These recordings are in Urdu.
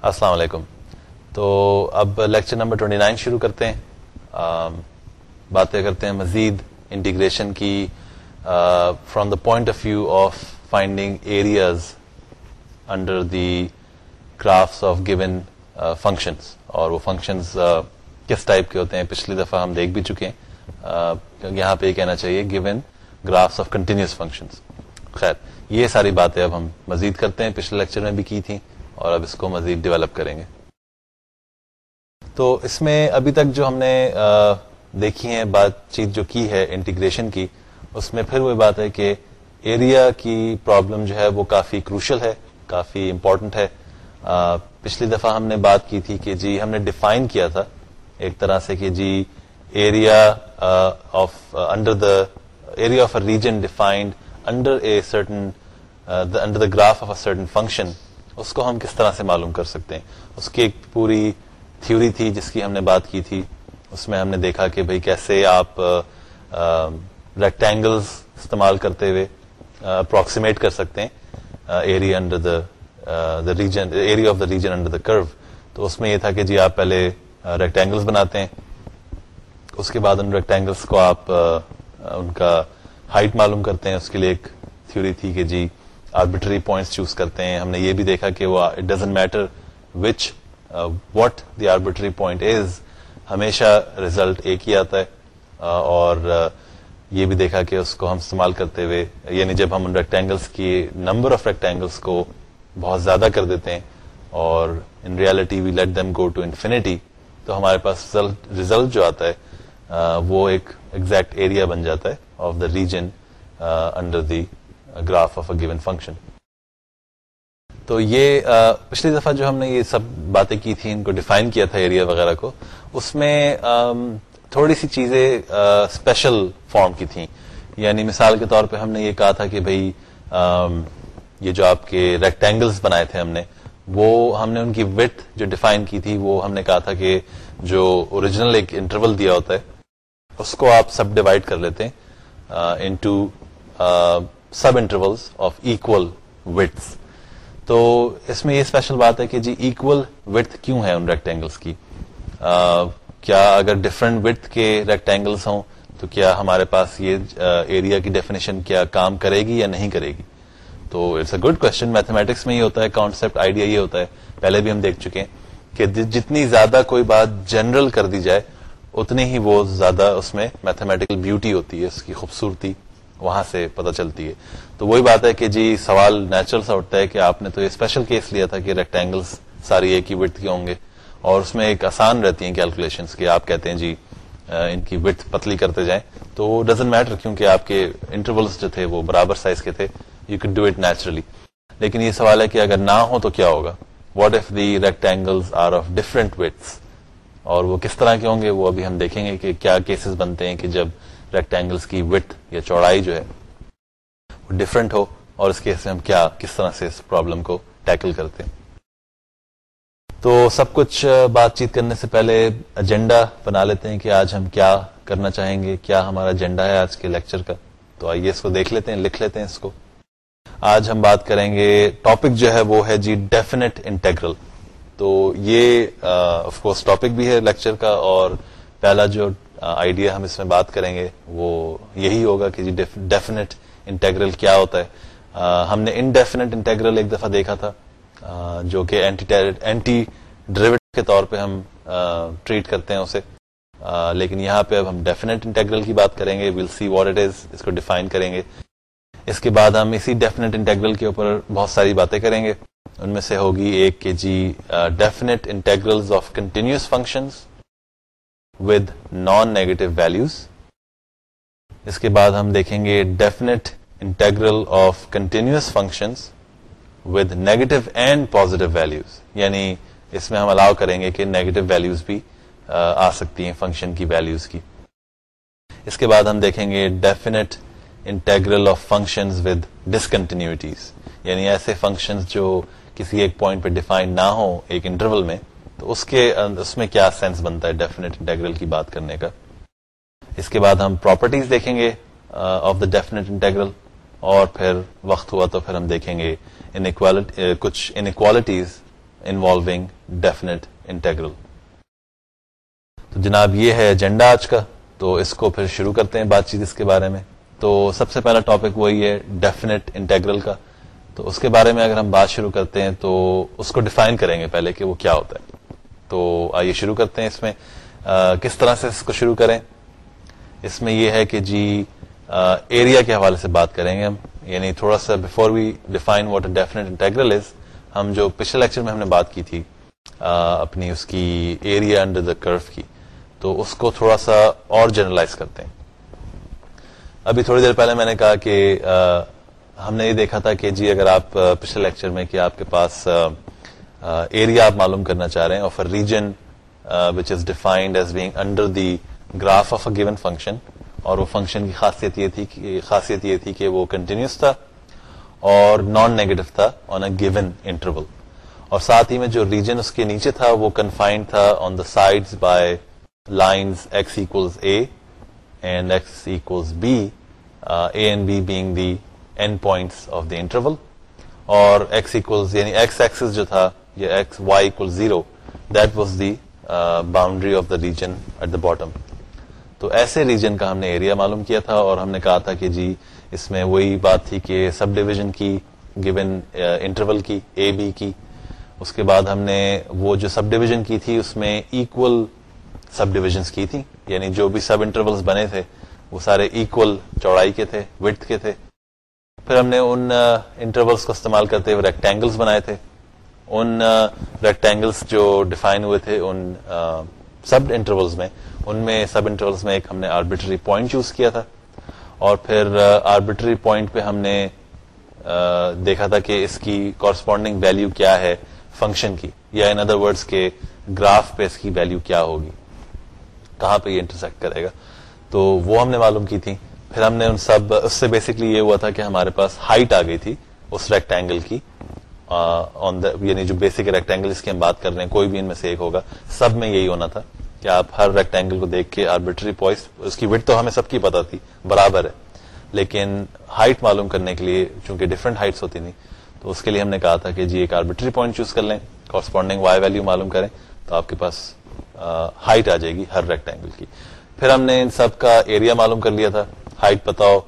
السلام علیکم تو اب لیکچر نمبر 29 شروع کرتے ہیں باتیں کرتے ہیں مزید انٹیگریشن کی from the point of view of finding areas under the graph of given functions اور وہ فنکشنز کس ٹائپ کے ہوتے ہیں پچھلی دفعہ ہم دیکھ بھی چکے ہیں یہاں پہ یہ کہنا چاہیے given graphs of continuous functions خیر یہ ساری باتیں اب ہم مزید کرتے ہیں پچھلے لیکچر میں بھی کی تھیں اور اب اس کو مزید ڈیولپ کریں گے تو اس میں ابھی تک جو ہم نے دیکھی ہے بات چیت جو کی ہے انٹیگریشن کی اس میں پھر وہ بات ہے کہ ایریا کی پرابلم جو ہے وہ کافی کروشل ہے کافی امپورٹنٹ ہے پچھلی دفعہ ہم نے بات کی تھی کہ جی ہم نے ڈیفائن کیا تھا ایک طرح سے کہ جی area of under the area of a region defined under a certain under the graph of a certain function اس کو ہم کس طرح سے معلوم کر سکتے ہیں اس کی ایک پوری تھیوری تھی جس کی ہم نے بات کی تھی اس میں ہم نے دیکھا کہ بھئی کیسے آپ ریکٹینگلز استعمال کرتے ہوئے اپروکسیمیٹ کر سکتے ہیں area under the region area of the region under the curve تو اس میں یہ تھا کہ جی آپ پہلے ریکٹینگلس بناتے ہیں اس کے بعد ان ریکٹینگلس کو آپ ان کا ہائٹ معلوم کرتے ہیں اس کے لیے ایک تھیوری تھی کہ جی آربیٹری پوائنٹس چوز کرتے ہیں ہم نے یہ بھی دیکھا کہ وہ it doesn't matter which what the arbitrary point is ہمیشہ ریزلٹ ایک ہی آتا ہے اور یہ بھی دیکھا کہ اس کو ہم استعمال کرتے ہوئے یعنی جب ہم ریکٹینگلس کی نمبر آف ریکٹینگلس کو بہت زیادہ کر دیتے ہیں اور in reality we let them go to infinity تو ہمارے پاس ریزلٹ جو آتا ہے وہ ایک ایگزیکٹ ایریا بن جاتا ہے of the region under the graph of a given function تو یہ پچھلی دفعہ جو ہم نے یہ سب باتیں کی تھیں ان کو ڈیفائن کیا تھا ایریا وغیرہ کو اس میں تھوڑی سی چیزیں اسپیشل فارم کی تھیں یعنی مثال کے طور پہ ہم نے یہ کہا تھا کہ بھائی یہ جو آپ کے ریکٹینگلس بنائے تھے ہم نے وہ ہم نے ان کی وتھ جو ڈیفائن کی تھی وہ ہم نے کہا تھا کہ جو اوریجنل ایک انٹرول دیا ہوتا ہے اس کو آپ سب ڈیوائڈ کر لیتے ہیں into sub intervals of width تو اس میں یہ اسپیشل بات ہے کہ جی ایکول وتھ کیوں ہے ان ریکٹینگلس کی کیا اگر ڈفرنٹ کے ریکٹینگلس ہوں تو کیا ہمارے پاس یہ ایریا کی ڈیفینیشن کیا کام کرے گی یا نہیں کرے گی تو it's a good question mathematics میں یہ ہوتا ہے کانسپٹ آئیڈیا یہ ہوتا ہے پہلے بھی ہم دیکھ چکے کہ جی، جتنی زیادہ کوئی بات جنرل کر دی جائے اتنی ہی وہ زیادہ اس میں میتھمیٹیکل بیوٹی ہوتی ہے اس کی خوبصورتی وہاں سے پتا چلتی ہے تو وہی بات ہے کہ جی سوال نیچرل سا اٹھتا ہے کہ آپ نے تو یہ اسپیشل کیس لیا تھا کہ ریکٹینگلس ساری ایک ہی کے ہوں گے اور اس میں ایک آسان رہتی ہیں کیلکولیشن کہ آپ کہتے ہیں جی ان کی وتھ پتلی کرتے جائیں تو ڈزنٹ میٹر کیونکہ آپ کے انٹرولس جو تھے وہ برابر سائز کے تھے you can do it naturally لیکن یہ سوال ہے کہ اگر نہ ہو تو کیا ہوگا what if they are of different widths اور وہ کس طرح کے ہوں گے وہ ابھی ہم دیکھیں گے کہ کیا کیسز بنتے ہیں کہ جب ریکٹینگلس کی وتھ یا چوڑائی جو ہے وہ ڈفرینٹ ہو اور اس ہم کیا کس طرح سے اس پرابلم کو ٹیکل کرتے ہیں تو سب کچھ بات چیت کرنے سے پہلے ایجنڈا بنا لیتے ہیں کہ آج ہم کیا کرنا چاہیں گے کیا ہمارا ایجنڈا ہے آج کے لیکچر کا تو آئیے اس کو دیکھ لیتے ہیں لکھ لیتے ہیں اس کو آج ہم بات کریں گے ٹاپک جو ہے وہ ہے جی ڈیفینیٹ انٹیگرل تو یہ آف کورس ٹاپک بھی ہے لیکچر کا اور پہلا جو آئیڈیا ہم اس میں بات کریں گے وہ یہی ہوگا کہ جی ڈیفینیٹ انٹیگرل کیا ہوتا ہے ہم نے انڈیفینٹ انٹیگرل ایک دفعہ دیکھا تھا جو کہ کے طور پہ ہم ٹریٹ کرتے ہیں اسے لیکن یہاں پہ اب ہم ڈیفینیٹ انٹیگرل کی بات کریں گے well see what it is اس کو ڈیفائن کریں گے اس کے بعد ہم اسی ڈیفینیٹ انٹیگرل کے اوپر بہت ساری باتیں کریں گے ان میں سے ہوگی ایک کہ جی definite integral of continuous function with non negative values اس کے بعد ہم دیکھیں گے definite of continuous with negative and values یعنی اس میں ہم الاؤ کریں گے کہ نیگیٹو ویلوز بھی آ سکتی ہیں فنکشن کی ویلوز کی اس کے بعد ہم دیکھیں گے definite integral of function with discontinuities یعنی ایسے فنکشن جو کسی ایک پوائنٹ پہ ڈیفائن نہ ہو ایک انٹرول میں تو اس کے اس میں کیا سینس بنتا ہے ڈیفینیٹ انٹیگرل کی بات کرنے کا اس کے بعد ہم پراپرٹیز دیکھیں گے آف دا ڈیفینیٹ انٹیگرل اور پھر وقت ہوا تو پھر ہم دیکھیں گے uh, کچھ انکوالٹیز ڈیفینیٹ انٹیگرل تو جناب یہ ہے ایجنڈا آج کا تو اس کو پھر شروع کرتے ہیں بات چیت اس کے بارے میں تو سب سے پہلا ٹاپک وہی ہے ڈیفینیٹ انٹیگرل کا تو اس کے بارے میں اگر ہم بات شروع کرتے ہیں تو اس کو ڈیفائن کریں گے پہلے کہ وہ کیا ہوتا ہے تو آئیے شروع کرتے ہیں اس میں کس طرح سے اس کو شروع کریں اس میں یہ ہے کہ جی ایریا کے حوالے سے بات کریں گے ہم یعنی تھوڑا سا before we define what a integral is ہم جو پچھلے لیکچر میں ہم نے بات کی تھی اپنی اس کی ایریا انڈر دا کرف کی تو اس کو تھوڑا سا اور جنرلائز کرتے ہیں ابھی تھوڑی دیر پہلے میں نے کہا کہ ہم نے یہ دیکھا تھا کہ جی اگر آپ پچھلے لیکچر میں کہ آپ کے پاس ایریا آپ معلوم کرنا چاہ رہے ہیں of a region which is defined as being under the graph of a given function اور وہ فنکشن کی خاصیت یہ تھی خاصیت یہ تھی کہ وہ کنٹینیوس تھا اور نان نیگیٹو تھا آن اے گیون انٹرول اور ساتھ ہی میں جو ریجن اس کے نیچے تھا وہ کنفائنڈ تھا on the side by lines x equals a and x equals b a and b being the end points of the interval اور ایکس ایکلز یعنی ایکس ایکسز جو تھا یا x y equal zero that was the boundary of the region at the bottom تو ایسے ریجن کا ہم نے ایریا معلوم کیا تھا اور ہم نے کہا تھا کہ جی اس میں وہی بات تھی کہ سب ڈویژن کی گیون انٹرول uh, کی اے بی کی اس کے بعد ہم نے وہ جو سب ڈویژن کی تھی اس میں ایکول سب ڈویژنس کی تھی یعنی جو بھی سب انٹرولس بنے تھے وہ سارے ایکول چوڑائی کے تھے وٹ کے تھے پھر ہم نے ان انٹرولس uh, کو استعمال کرتے ہوئے ریکٹینگلس بنائے تھے ان ریکٹینگلس جو ڈیفائن ہوئے تھے ان سب انٹرولس میں ان میں سب انٹرولس میں ایک ہم نے arbitrary arbitrary point point choose کیا تھا اور پھر پہ ہم نے دیکھا تھا کہ اس کی کارسپونڈنگ ویلو کیا ہے فنکشن کی یا ان ادر ورڈ کے گراف پہ اس کی ویلو کیا ہوگی کہاں پہ یہ انٹرسیکٹ کرے گا تو وہ ہم نے معلوم کی تھی پھر ہم نے ان سب اس سے بیسکلی یہ ہوا تھا کہ ہمارے پاس ہائٹ آ گئی تھی اس ریکٹینگل کی آن دا یعنی جو بیسک ریکٹینگل کی ہم بات کر رہے ہیں کوئی بھی ان میں سے ایک ہوگا سب میں یہی ہونا تھا کہ آپ ہر ریکٹینگل کو دیکھ کے آربیٹری پوائنٹ سب کی پتا تھی برابر ہے لیکن ہائٹ معلوم کرنے کے لیے چونکہ ڈفرینٹ ہائٹس ہوتی نہیں تو اس کے لیے ہم نے کہا تھا کہ جی ایک آربیٹری پوائنٹ چوز کر لیں کارسپونڈنگ وائی ویلو معلوم کریں تو آپ کے پاس ہائٹ آ جائے گی ہر ریکٹینگل کی پھر ہم نے ان سب کا ایریا معلوم کر لیا تھا ہائٹ بتاؤ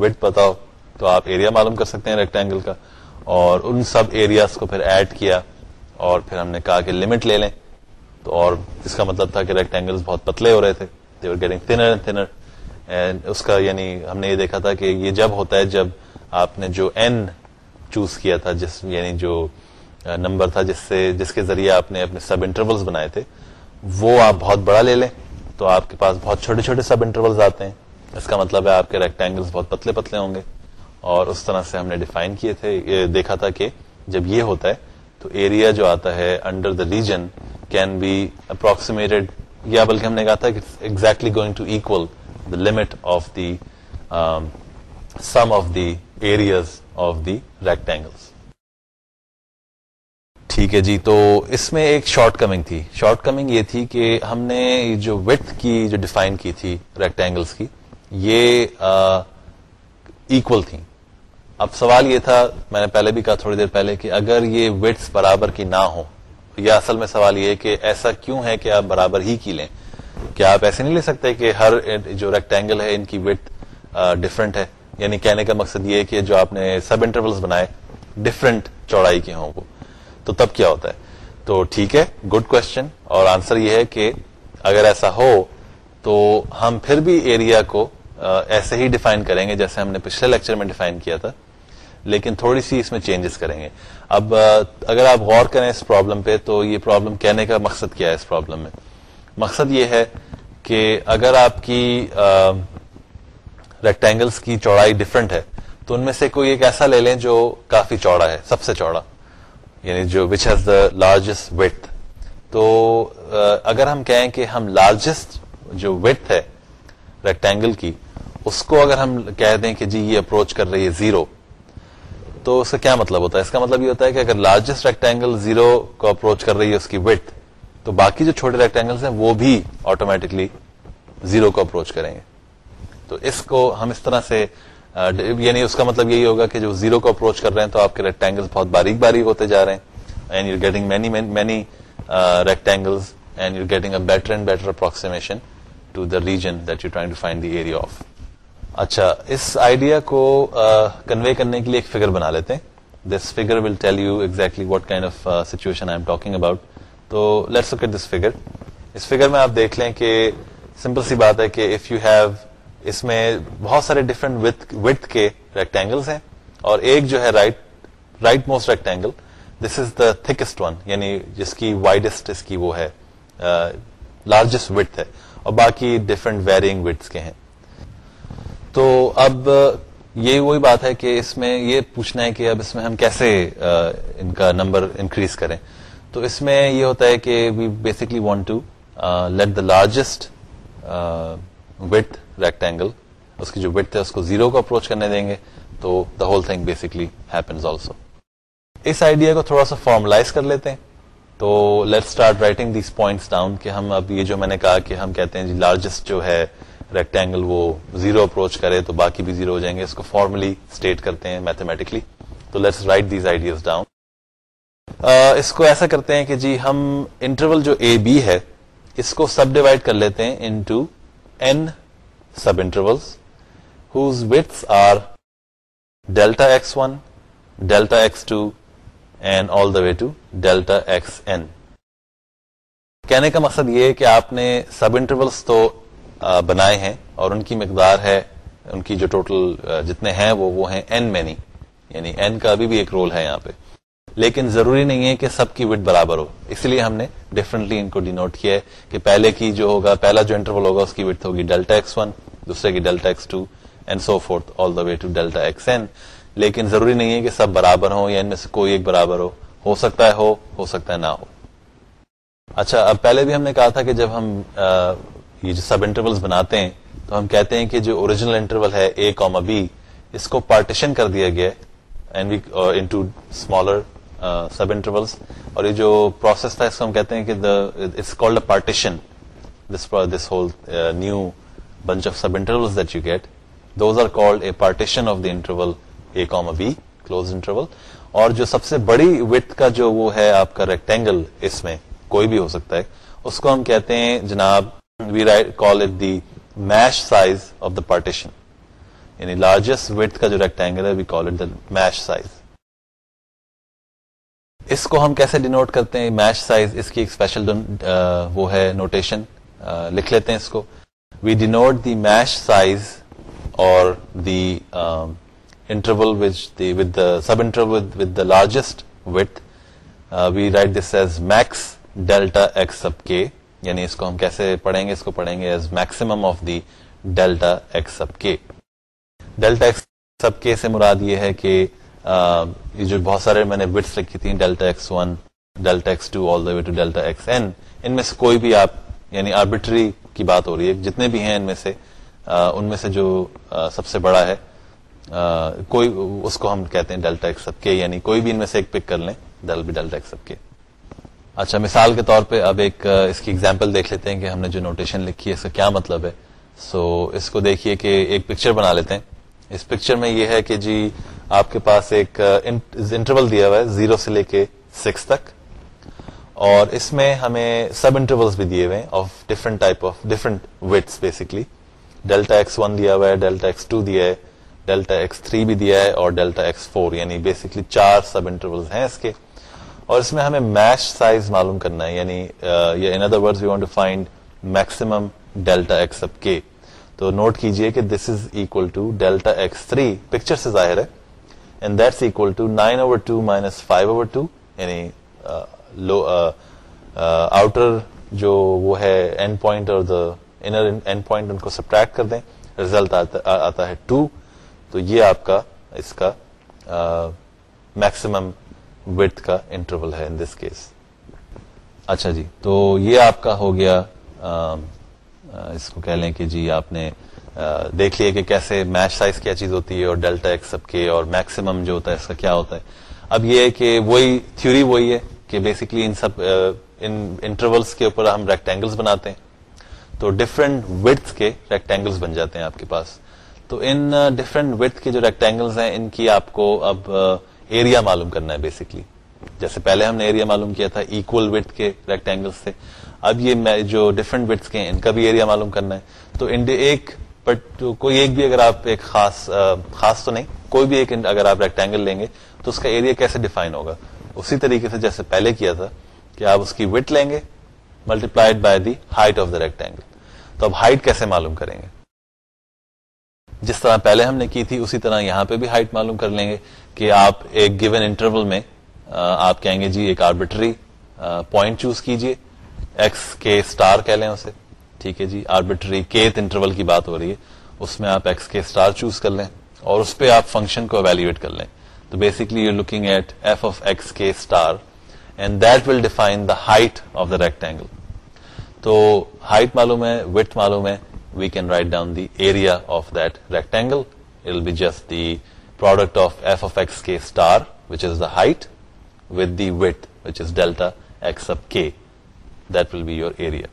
وٹ بتاؤ تو آپ ایریا معلوم کر سکتے ہیں ریکٹینگل کا اور ان سب ایریاز کو پھر ایڈ کیا اور پھر ہم نے کہا کہ لمٹ لے لیں تو اور اس کا مطلب تھا کہ ریکٹینگلس بہت پتلے ہو رہے تھے اس کا یعنی ہم نے یہ دیکھا تھا کہ یہ جب ہوتا ہے جب آپ نے جو این چوز کیا تھا جس یعنی جو نمبر تھا جس سے جس کے ذریعے آپ نے اپنے سب انٹرولس بنائے تھے وہ آپ بہت بڑا لے لیں تو آپ کے پاس بہت چھوٹے چھوٹے سب انٹرولس آتے ہیں اس کا مطلب ہے آپ کے ریکٹینگلس بہت پتلے پتلے ہوں گے اور اس طرح سے ہم نے ڈیفائن کیے تھے دیکھا تھا کہ جب یہ ہوتا ہے تو ایریا جو آتا ہے under the region can be approximated یا بلکہ ہم نے کہا تھا کہ limit of the sum of the areas of the rectangle ٹھیک ہے جی تو اس میں ایک شارٹ کمنگ تھی شارٹ کمنگ یہ تھی کہ ہم نے جو وتھ کی جو ڈیفائن کی تھی ریکٹینگلس کی یہ ایکول uh, تھیں اب سوال یہ تھا میں نے پہلے بھی کہا تھوڑی دیر پہلے کہ اگر یہ وٹس برابر کی نہ ہو یا اصل میں سوال یہ کہ ایسا کیوں ہے کہ آپ برابر ہی کی لیں کیا آپ ایسے نہیں لے سکتے کہ ہر جو ریکٹینگل ہے ان کی وٹ ڈفرینٹ ہے یعنی کہنے کا مقصد یہ ہے کہ جو آپ نے سب انٹرولس بنائے ڈفرینٹ چوڑائی کے ہوں وہ تو تب کیا ہوتا ہے تو ٹھیک ہے گڈ کوشچن اور آنسر یہ ہے کہ اگر ایسا ہو تو ہم پھر بھی ایریا کو ایسے ہی ڈیفائن کریں گے جیسے ہم نے پچھلے لیکچر میں ڈیفائن کیا تھا لیکن تھوڑی سی اس میں چینجز کریں گے اب اگر آپ غور کریں اس پرابلم پہ تو یہ پرابلم کہنے کا مقصد کیا ہے اس پرابلم میں مقصد یہ ہے کہ اگر آپ کی ریکٹینگلس کی چوڑائی ڈفرینٹ ہے تو ان میں سے کوئی ایک ایسا لے لیں جو کافی چوڑا ہے سب سے چوڑا یعنی جو which has the largest width تو اگر ہم کہیں کہ ہم لارجسٹ جو وتھ ہے ریکٹینگل کی اس کو اگر ہم کہہ دیں کہ جی یہ اپروچ کر رہی ہے زیرو تو اس کا کیا مطلب ہوتا ہے اس کا مطلب یہ ہوتا ہے کہ اگر لارجسٹ ریکٹینگل زیرو کو اپروچ کر رہی ہے اس کی وٹ تو باقی جو چھوٹے ریکٹینگلس ہیں وہ بھی آٹومیٹکلی زیرو کو اپروچ کریں گے تو اس کو ہم اس طرح سے یعنی اس کا مطلب یہی ہوگا کہ جو زیرو کو اپروچ کر رہے ہیں تو آپ کے ریکٹینگل بہت باریک باریک ہوتے جا رہے ہیں and you getting many many rectangle and you getting a better and better approximation to the region that you trying to find the area of اچھا اس آئیڈیا کو کنوے کرنے کے لیے ایک فگر بنا لیتے ہیں this figure will tell you exactly what kind of I am talking about تو لیٹس دس اس میں آپ دیکھ لیں کہ سمپل سی بات ہے کہ اف یو ہیو اس میں بہت سارے ڈفرنٹ وتھ کے ریکٹینگلس ہیں اور ایک جو ہے right right most rectangle this is the thickest one یعنی جس کی وائڈسٹ اس کی وہ ہے لارجسٹ uh, وتھ ہے اور باقی ڈفرنٹ ویرینگ کے ہیں تو اب یہ وہی بات ہے کہ اس میں یہ پوچھنا ہے کہ اب اس میں ہم کیسے ان کا نمبر انکریز کریں تو اس میں یہ ہوتا ہے کہ we basically want to let the largest width rectangle اس کی جو وتھ ہے اس کو زیرو کو اپروچ کرنے دیں گے تو the whole thing basically happens also us idea کو تھوڑا سا فارملائز کر لیتے ہیں تو let start writing these points down کہ ہم اب یہ جو میں نے کہا کہ ہم کہتے ہیں جی لارجسٹ جو ہے ریکٹینگل وہ زیرو اپروچ کرے تو باقی بھی زیرو ہو جائیں گے اس کو فارملی اسٹیٹ کرتے ہیں میتھمیٹکلی تو let's write these ideas down اس کو ایسا کرتے ہیں کہ جی ہم انٹرول جو اے بی ہے اس کو سب ڈیوائڈ کر لیتے ہیں into n sub intervals delta x one delta x two and all the way to delta x n کہنے کا مقصد یہ ہے کہ آپ نے سب انٹرولس تو بنائے ہیں اور ان کی مقدار ہے ان کی جو ٹوٹل جتنے ہیں وہ وہ ہیں این مینی یعنی این کا ابھی بھی ایک رول ہے یہاں پہ لیکن ضروری نہیں ہے کہ سب کی وٹ برابر ہو اس لیے ہم نے ڈفرینٹلی ان کو ڈینوٹ کیا ہے کہ پہلے کی جو ہوگا پہلا جو انٹرول ہوگا اس کی وٹ ہوگی ڈیلٹا ایکس ون دوسرے کی delta x two and so forth all the way to delta x n لیکن ضروری نہیں ہے کہ سب برابر ہوں یا ان میں سے کوئی ایک برابر ہو ہو سکتا ہے ہو ہو سکتا ہے نہ ہو اچھا اب پہلے بھی ہم نے کہا تھا کہ جب ہم یہ جو سب انٹرول بناتے ہیں تو ہم کہتے ہیں کہ جو اوریجنل انٹرول ہے اے کوما بی اس کو پارٹیشن کر دیا گیا اسمالر سب انٹرولس اور یہ جو پروسیس تھا اس کو ہم کہتے ہیں کہ partition this this whole new bunch of sub intervals that you get those are called a partition of the interval a comma b closed interval اور جو سب سے بڑی وتھ کا جو وہ ہے آپ کا ریکٹینگل اس میں کوئی بھی ہو سکتا ہے اس کو ہم کہتے ہیں جناب we write it the mesh size of the partition یعنی لارجسٹ ویٹ کا جو ریکٹینگل ہے میش سائز اس کو ہم کیسے ڈینوٹ کرتے ہیں میش سائز اس کی ایک اسپیشل وہ ہے نوٹیشن لکھ لیتے ہیں اس کو وی ڈینوٹ دی میش سائز اور the interval sub interval with the largest we write this as max delta x sub کے یعنی اس کو ہم کیسے پڑھیں گے اس کو پڑھیں گے as maximum of the delta x sub k delta x سب کے سے مراد یہ ہے کہ یہ جو بہت سارے میں نے بٹس لکھی تھیں delta x one delta x two all the way to delta x n ان میں سے کوئی بھی آپ یعنی آربیٹری کی بات ہو رہی ہے جتنے بھی ہیں ان میں سے ان میں سے جو سب سے بڑا ہے کوئی اس کو ہم کہتے ہیں ڈیلٹا ایکس سب کے یعنی کوئی بھی ان میں سے ایک پک کر لیں ڈیلٹا ایکس سب کے اچھا مثال کے طور پہ اب ایک اس کی ایگزامپل دیکھ لیتے ہیں کہ ہم نے جو نوٹیشن لکھی ہے اس کا کیا مطلب ہے سو اس کو دیکھیے کہ ایک پکچر بنا لیتے ہیں اس پکچر میں یہ ہے کہ جی آپ کے پاس ایک انٹرول دیا ہوا ہے زیرو سے لے کے سکس تک اور اس میں ہمیں سب انٹرولس بھی دیے ہوئے of different type of different widths basically delta x one دیا ہوا ہے ڈیلٹا ایکس ٹو دیا ہے ڈیلٹا ایکس تھری بھی دیا ہے اور ڈیلٹا ایکس فور یعنی بیسکلی چار سب انٹرولس ہیں اس کے اور اس میں ہمیں میش سائز معلوم کرنا ہے یعنی in other word we want to find maximum delta x اب کے تو نوٹ کیجئے کہ this is equal to delta x three picture سے ظاہر ہے and that's equal to nine over two minus five over two یعنی لو آؤٹر جو وہ ہے اینڈ پوائنٹ اور انر اینڈ پوائنٹ ان کو سبٹریکٹ کر دیں ریزلٹ آتا ہے ٹو تو یہ آپ کا اس کا میکسیمم وتھ کا انٹرول ہے ان دس کیس اچھا جی تو یہ آپ کا ہو گیا اس کو کہہ لیں کہ جی آپ نے دیکھ لیے کہ کیسے میچ سائز کیا چیز ہوتی ہے اور ڈیلٹا ایک سب کے اور میکسیمم جو ہوتا ہے اس کا کیا ہوتا ہے اب یہ ہے کہ وہی تھیوری وہی ہے کہ بیسکلی ان سب انٹرولس کے اوپر ہم ریکٹینگلس بناتے ہیں تو ڈفرینٹ وتھ کے ریکٹینگلس بن جاتے ہیں آپ کے پاس تو ان ڈفرینٹ وتھ کے جو ریکٹینگلس ہیں ان کی آپ کو اب ایریا معلوم کرنا ہے بیسکلی جیسے پہلے ہم نے ایریا معلوم کیا تھا کے سے اب یہ جو ڈفرنٹ کے ہیں ان کا بھی ایریا معلوم کرنا ہے تو ایک ایک ایک بٹ کوئی بھی اگر آپ خاص خاص تو نہیں کوئی بھی ایک اگر آپ ریکٹینگل لیں گے تو اس کا ایریا کیسے ڈیفائن ہوگا اسی طریقے سے جیسے پہلے کیا تھا کہ آپ اس کی وٹ لیں گے multiplied by the height of the rectangle تو اب ہائٹ کیسے معلوم کریں گے جس طرح پہلے ہم نے کی تھی اسی طرح یہاں پہ بھی ہائٹ معلوم کر لیں گے کہ آپ ایک گیون انٹرول میں آپ کہیں گے جی ایک آربیٹری پوائنٹ چوز کیجئے ایکس کے کہہ لیں اسے ٹھیک ہے جی آربیٹری کیت انٹرول کی بات ہو رہی ہے اس میں آپ ایکس کے چوز کر لیں اور اس پہ آپ فنکشن کو اویلیویٹ کر لیں تو basically you looking at f of x کے star and that will define the height of the rectangle تو ہائٹ معلوم ہے وٹ معلوم ہے we can write down the area of that rectangle be just the height k delta will be your area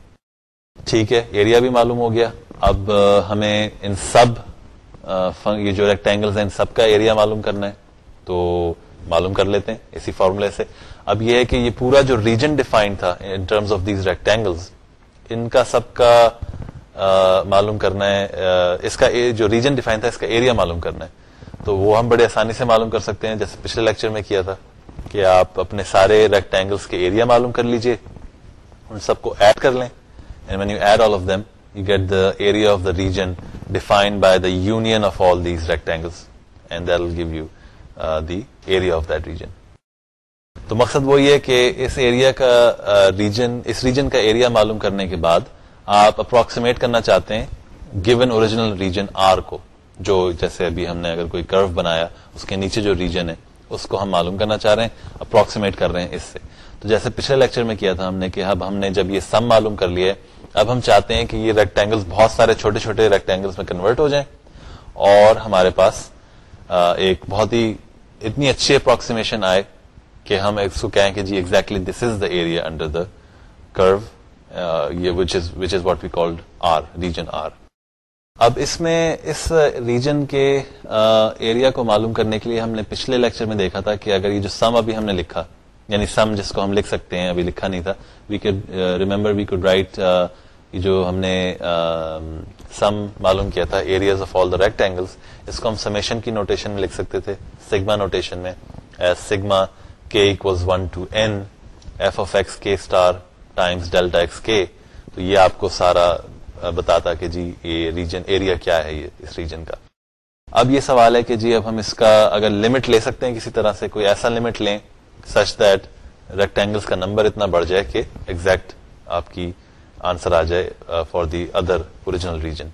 ٹھیک ہے ایریا بھی معلوم ہو گیا اب ہمیں ان سب یہ جو ریکٹینگل سب کا ایریا معلوم کرنا ہے تو معلوم کر لیتے ہیں اسی فارمولہ سے اب یہ ہے کہ یہ پورا جو ریجن ڈیفائنڈ تھا in terms of these rectangle کا سب کا معلوم کرنا ہے اس کا جو ریجن ڈیفائن تھا اس کا ایریا معلوم کرنا ہے تو وہ ہم بڑے آسانی سے معلوم کر سکتے ہیں جیسے پچھلے لیکچر میں کیا تھا کہ آپ اپنے سارے ریکٹینگلس کے ایریا معلوم کر لیجئے ان سب کو ایڈ کر لیں and when you add all of them you get the area of the region defined by the union of all these rectangles and that will give you the area of that region تو مقصد وہ یہ کہ اس ایریا کا ریجن uh, اس ریجن کا ایریا معلوم کرنے کے بعد آپ اپروکسیمیٹ کرنا چاہتے ہیں گیون اوریجنل ریجن آر کو جو جیسے ابھی ہم نے اگر کوئی کرو بنایا اس کے نیچے جو ریجن ہے اس کو ہم معلوم کرنا چاہ رہے ہیں اپروکسیمیٹ کر رہے ہیں اس سے تو جیسے پچھلے لیکچر میں کیا تھا ہم نے کہ اب ہم نے جب یہ سم معلوم کر لیا ہے اب ہم چاہتے ہیں کہ یہ ریکٹینگل بہت سارے چھوٹے چھوٹے ریکٹینگلس میں کنورٹ ہو جائیں اور ہمارے پاس ایک بہت ہی اتنی اچھی اپروکسیمیشن آئے کہ ہم اس کو کہیں کہ جی exactly this is the area under the curve یہ which which is is what we are region are اب اس میں اس ریجن کے ایریا کو معلوم کرنے کے لیے ہم نے پچھلے لیکچر میں دیکھا تھا کہ اگر یہ جو سم ابھی ہم نے لکھا یعنی سم جس کو ہم لکھ سکتے ہیں ابھی لکھا نہیں تھا وی ریمبر وی رائٹ جو ہم نے سم معلوم کیا تھا areas of all the rectangles اس کو ہم سمیشن کی نوٹیشن میں لکھ سکتے تھے سگما نوٹیشن میں sigma k equals one to n f of x k star times delta x k تو یہ آپ کو سارا بتاتا کہ جی یہ ریجن ایریا کیا ہے یہ اس ریجن کا اب یہ سوال ہے کہ جی اب ہم اس کا اگر لمٹ لے سکتے ہیں کسی طرح سے کوئی ایسا لمٹ لیں سچ دیٹ ریکٹینگل کا نمبر اتنا بڑھ جائے کہ ایکزیکٹ آپ کی آنسر آ جائے for the other original region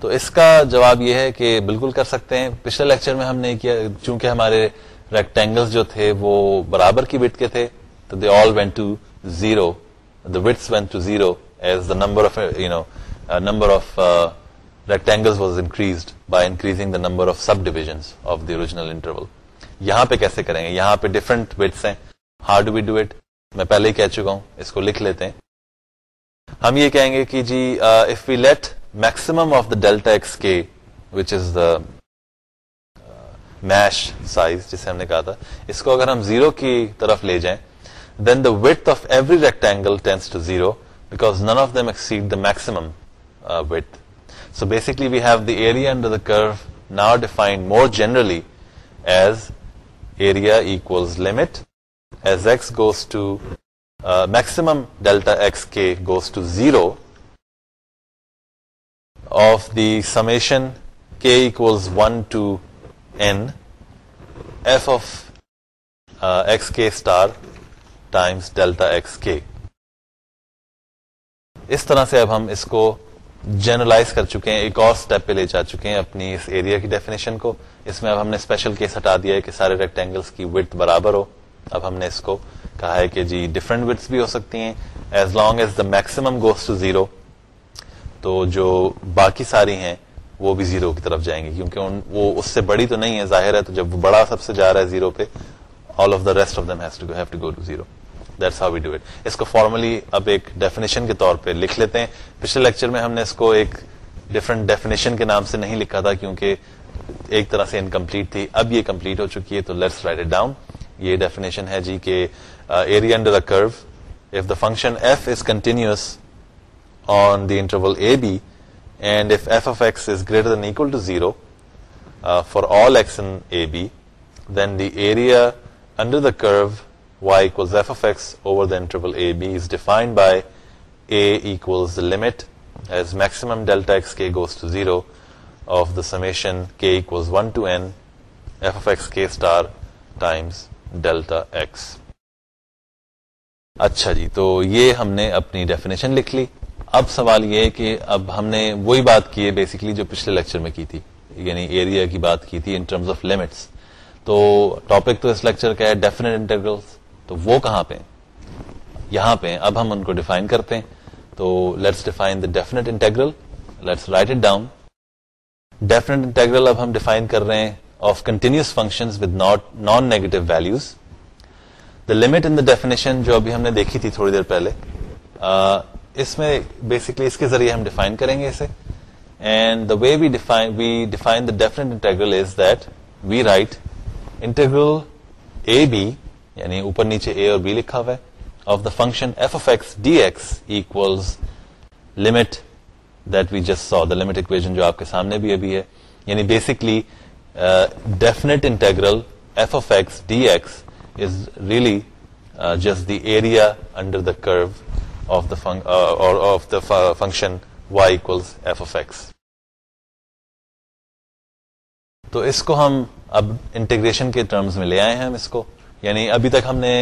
تو اس کا جواب یہ ہے کہ بالکل کر سکتے ہیں پچھلے لیکچر میں ہم نے کیا چونکہ ہمارے ریکٹینگل جو تھے وہ برابر کی وٹ کے تھے تو they all went to zero the widths to zero number of you know number of rectangles by increasing سب اٹ میں ایکس کے میش سائز جسے ہم نے کہا تھا اس کو اگر ہم زیرو کی طرف لے جائیں then the width of every rectangle tends to zero because none of them exceed the maximum uh, width. So basically we have the area under the curve now defined more generally as area equals limit as x goes to uh, maximum delta xk goes to 0 of the summation k equals 1 to n f of uh, xk star times delta xk. اس طرح سے اب ہم اس کو جنرلائز کر چکے ہیں ایک اور سٹیپ پہ لے جا چکے ہیں اپنی اس ایریا کی ڈیفینیشن کو اس میں اب ہم نے اسپیشل کیس ہٹا دیا ہے کہ سارے ریکٹینگلس کی وٹ برابر ہو اب ہم نے اس کو کہا ہے کہ جی ڈفرنٹ وٹس بھی ہو سکتی ہیں as long as the maximum goes to zero تو جو باقی ساری ہیں وہ بھی زیرو کی طرف جائیں گے کیونکہ ان, وہ اس سے بڑی تو نہیں ہے ظاہر ہے تو جب وہ بڑا سب سے جا رہا ہے زیرو پہ all of the rest of them has to have to go to zero that's how we do it اس کو فارملی اب ایک ڈیفینیشن کے طور پہ لکھ لیتے ہیں پچھلے لیکچر میں ہم نے اس کو ایک ڈفرنٹ ڈیفینیشن کے نام سے نہیں لکھا تھا کیونکہ ایک طرح سے انکمپلیٹ تھی اب یہ کمپلیٹ ہو چکی ہے تو لیٹس رائٹ اٹ ڈاؤن یہ ڈیفینیشن ہے جی کہ area under the curve of the function f is continuous on the interval a b and if f of x is greater than equal to zero for all x in a b then the area under the curve y equals f of x over the interval a, b is defined by a equals the limit as maximum delta x k goes to 0 of the summation k equals 1 to n f of x k star times delta x. اچھا جی تو یہ ہم نے اپنی ڈیفینیشن لکھ لی اب سوال یہ ہے کہ اب ہم نے وہی بات کی ہے بیسکلی جو پچھلے لیکچر میں کی تھی یعنی ایریا کی بات کی تھی ان ٹرمز آف لمٹس تو ٹاپک تو اس لیکچر کا ہے ڈیفینیٹ انٹرگرلس تو وہ کہاں پہ یہاں پہ اب ہم ان کو ڈیفائن کرتے ہیں تو let's define the definite integral let's write it down definite integral اب ہم ڈیفائن کر رہے ہیں of continuous function with not non negative values the limit in the definition جو ابھی ہم نے دیکھی تھی تھوڑی دیر پہلے uh, اس میں بیسکلی اس کے ذریعے ہم ڈیفائن کریں گے اسے and the way we define we define the definite integral is that we write integral a b یعنی اوپر نیچے اے اور بی لکھا ہوا ہے of the function f of x d x equal limit that we just so the limit equation جو آپ کے سامنے بھی ابھی ہے یعنی basically definite integral f of x d x is really just the area under the curve of the of the function y equal f of x تو اس کو ہم اب انٹیگریشن کے ٹرمز میں لے آئے ہیں ہم اس کو یعنی ابھی تک ہم نے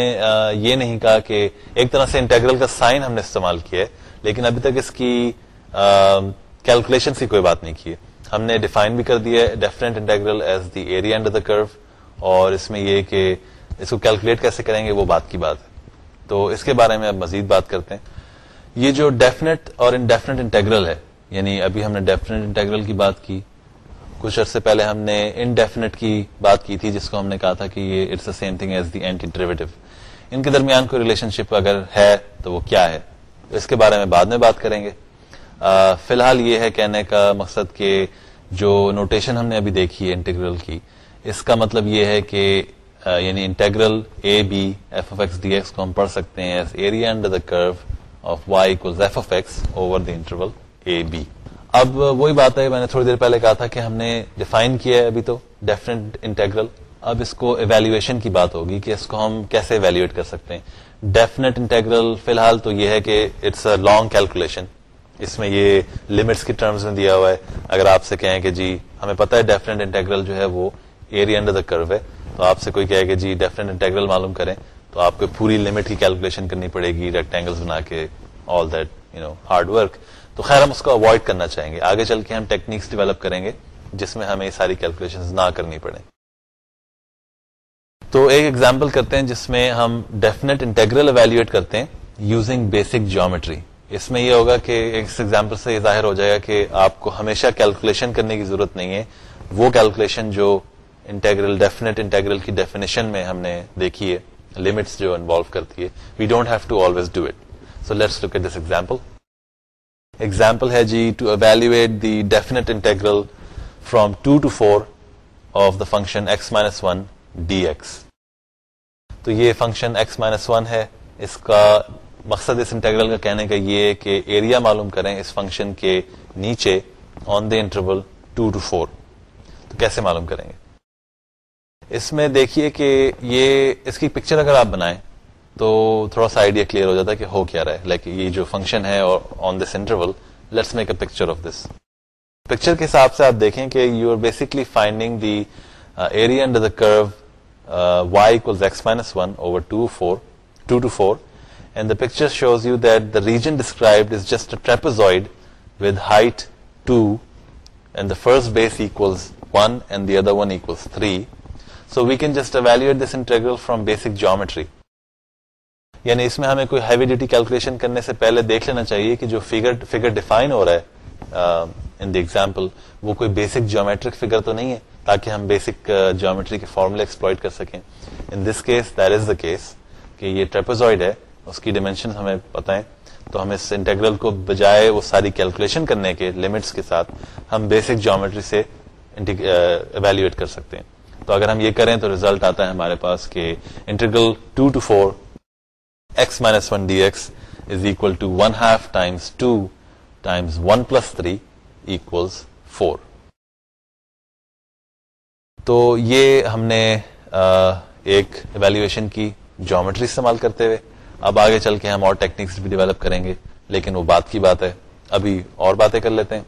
یہ نہیں کہا کہ ایک طرح سے انٹیگرل کا سائن ہم نے استعمال کیا ہے لیکن ابھی تک اس کی کیلکولیشن کی کوئی بات نہیں کی ہے ہم نے ڈیفائن بھی کر دیا ہے کرو اور اس میں یہ کہ اس کو کیلکولیٹ کیسے کریں گے وہ بات کی بات ہے تو اس کے بارے میں اب مزید بات کرتے ہیں یہ جو ڈیفنٹ اور انڈیفنٹ انٹیگرل ہے یعنی ابھی ہم نے ڈیفنٹ انٹیگرل کی بات کی کچھ عرصے پہلے ہم نے انڈیفینٹ کی بات کی تھی جس کو ہم نے کہا تھا کہ یہ it's same thing as derivative ان کے درمیان کوئی ریلیشن شپ اگر ہے تو وہ کیا ہے اس کے بارے میں بعد میں بات کریں گے فی الحال یہ ہے کہنے کا مقصد کہ جو نوٹیشن ہم نے ابھی دیکھی ہے انٹیگرل کی اس کا مطلب یہ ہے کہ یعنی integral a b f x d x کو ہم پڑھ سکتے ہیں area under the curve of y f x over the interval a b اب وہی بات ہے میں نے تھوڑی دیر پہلے کہا تھا کہ ہم نے ڈیفائن کیا ہے ابھی تو ڈیفنٹ انٹیگرل اب اس کو ایویلویشن کی بات ہوگی کہ اس کو ہم کیسے ایویلویٹ کر سکتے ہیں انٹیگرل فی الحال تو یہ ہے کہ اٹس اے لانگ کیلکولیشن اس میں یہ لمٹس کی ٹرمز میں دیا ہوا ہے اگر آپ سے کہیں کہ جی ہمیں پتا ہے ڈیفینیٹ انٹیگرل جو ہے وہ ایریا انڈر دا کرو ہے تو آپ سے کوئی کہے کہ جی ڈیفینیٹ انٹیگرل معلوم کریں تو آپ کو پوری لمٹ کی کیلکولیشن کرنی پڑے گی ریکٹینگل بنا کے all that you know hard work تو خیر ہم اس کو اوائڈ کرنا چاہیں گے آگے چل کے ہم ٹیکنیکس ڈیولپ کریں گے جس میں ہمیں ساری کیلکولیشن نہ کرنی پڑے تو ایک ایگزامپل کرتے ہیں جس میں ہم ڈیفینیٹ انٹرگرل اویلیویٹ کرتے ہیں یوزنگ بیسک جیومیٹری اس میں یہ ہوگا کہ اس ایگزامپل سے یہ ظاہر ہو جائے گا کہ آپ کو ہمیشہ کیلکولیشن کرنے کی ضرورت نہیں ہے وہ کیلکولیشن جو ڈیفینیٹ کی ڈیفینیشن میں ہم نے دیکھی ہے لمٹس جو انوالو کرتی ہے we don't have to always do it so let's look at this example example ہے جی to the definite integral from two to four of the function minus one d تو یہ فنکشن ایکس مائنس ون ہے اس کا مقصد اس انٹرگرل کا کہنے کا یہ کہ ایریا معلوم کریں اس فنکشن کے نیچے آن دا انٹرول ٹو تو کیسے معلوم کریں گے اس میں دیکھیے کہ یہ اس کی پکچر اگر آپ بنائیں تو تھوڑا سا آئیڈیا کلیئر ہو جاتا ہے کہ ہو کیا رہا ہے لائک یہ جو فنکشن ہے اور on this interval let's make a picture of this picture کے حساب سے آپ دیکھیں کہ you are basically finding the area under the curve y کو x minus one over two four two to four and the picture shows you that the region described is just a trapezoid with height two and the first base equals one and the other one equals three so we can just evaluate this integral from basic geometry یعنی اس میں ہمیں کوئی ہیویڈیٹی کیلکولیشن کرنے سے پہلے دیکھ لینا چاہیے کہ جو فیگر فیگر ڈیفائن ہو رہا ہے ان دی ایگزامپل وہ کوئی بیسک جیومیٹرک فیگر تو نہیں ہے تاکہ ہم بیسک جیومیٹری کے فارمولے ایکسپلائٹ کر سکیں in this case is the case کہ یہ ٹریپوزائڈ ہے اس کی ڈیمینشن ہمیں پتہ ہے تو ہم اس انٹرگرل کو بجائے وہ ساری کیلکولیشن کرنے کے لمٹس کے ساتھ ہم بیسک جیومیٹری سے ایویلویٹ کر سکتے ہیں تو اگر ہم یہ کریں تو ریزلٹ آتا ہے ہمارے پاس کہ integral two to four four تو یہ ہم نے ایک ایویلویشن کی جومیٹری استعمال کرتے ہوئے اب آگے چل کے ہم اور ٹیکنیکس بھی ڈیولپ کریں گے لیکن وہ بات کی بات ہے ابھی اور باتیں کر لیتے ہیں